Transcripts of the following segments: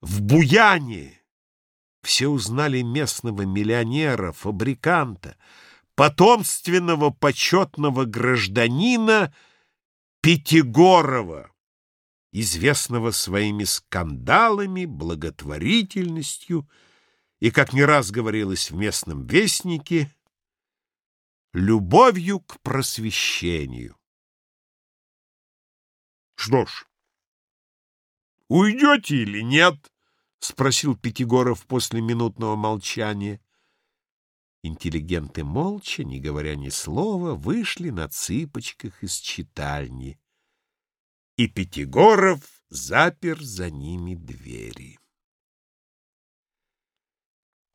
в Буяне все узнали местного миллионера, фабриканта, потомственного почетного гражданина Пятигорова, известного своими скандалами, благотворительностью и, как не раз говорилось в местном вестнике, любовью к просвещению. Что ж, уйдете или нет? — спросил Пятигоров после минутного молчания. Интеллигенты молча, не говоря ни слова, вышли на цыпочках из читальни. И Пятигоров запер за ними двери.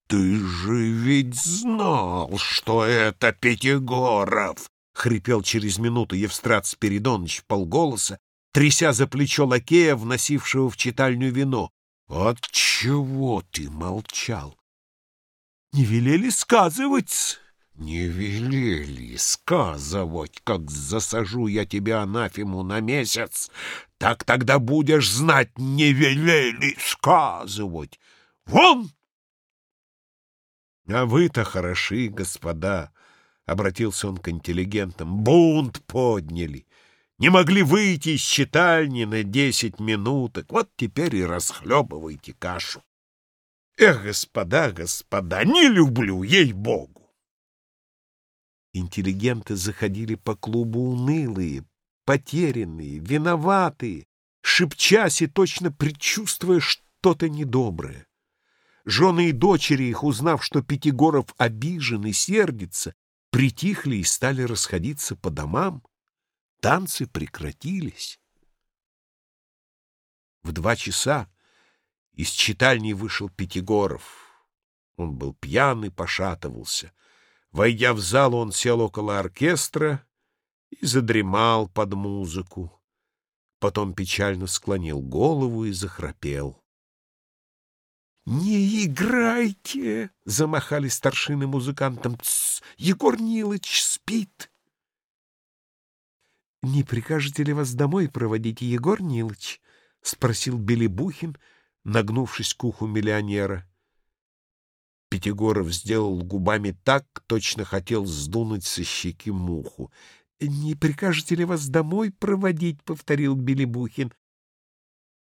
«Ты же ведь знал, что это Пятигоров!» — хрипел через минуту Евстрат Спиридоныч полголоса, тряся за плечо лакея, вносившего в читальню вино. От чего ты молчал? Не велели сказывать? Не велели сказывать, как засажу я тебя анафему на месяц. Так тогда будешь знать, не велели сказывать. Вон! А вы-то хороши, господа, — обратился он к интеллигентам. Бунт подняли. Не могли выйти из читальни на десять минуток. Вот теперь и расхлебывайте кашу. Эх, господа, господа, не люблю, ей-богу! Интеллигенты заходили по клубу унылые, потерянные, виноватые, шепчась и точно предчувствуя что-то недоброе. Жены и дочери их, узнав, что Пятигоров обижен и сердится, притихли и стали расходиться по домам. Танцы прекратились. В два часа из читальни вышел Пятигоров. Он был пьяный, пошатывался. Войдя в зал, он сел около оркестра и задремал под музыку. Потом печально склонил голову и захрапел. «Не играйте!» — замахали старшины музыкантам. Егор Нилыч спит!» «Не прикажете ли вас домой проводить, Егор Нилыч?» — спросил Белебухин, нагнувшись к уху миллионера. Пятигоров сделал губами так, точно хотел сдунуть со щеки муху. «Не прикажете ли вас домой проводить?» — повторил Белебухин.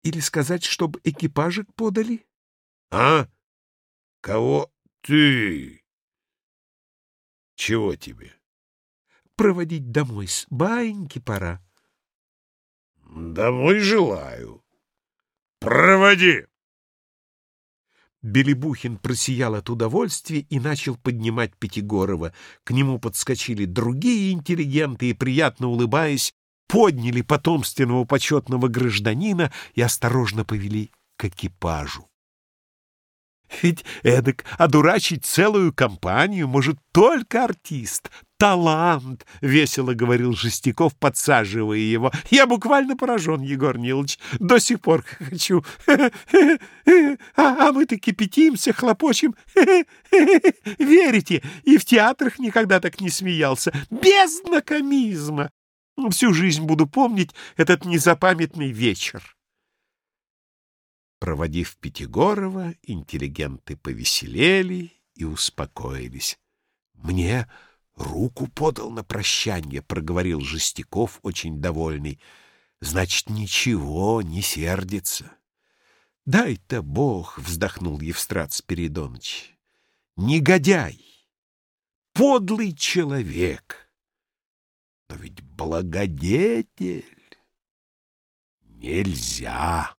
«Или сказать, чтобы экипажик подали?» «А? Кого ты? Чего тебе?» Проводить домой. С баиньки пора. Домой желаю. Проводи. Белебухин просиял от удовольствия и начал поднимать Пятигорова. К нему подскочили другие интеллигенты и, приятно улыбаясь, подняли потомственного почетного гражданина и осторожно повели к экипажу. Ведь эдак одурачить целую компанию может только артист, талант, — весело говорил Жестяков, подсаживая его. Я буквально поражен, Егор Нилович, до сих пор хочу. А, а мы то кипятимся, хлопочем. Верите, и в театрах никогда так не смеялся. Без накомизма. Всю жизнь буду помнить этот незапамятный вечер. Проводив Пятигорова, интеллигенты повеселели и успокоились. Мне руку подал на прощание, — проговорил Жестяков, очень довольный. Значит, ничего, не сердится. — Дай-то Бог, — вздохнул Евстрат Спиридоныч. — Негодяй, подлый человек. Но ведь благодетель нельзя.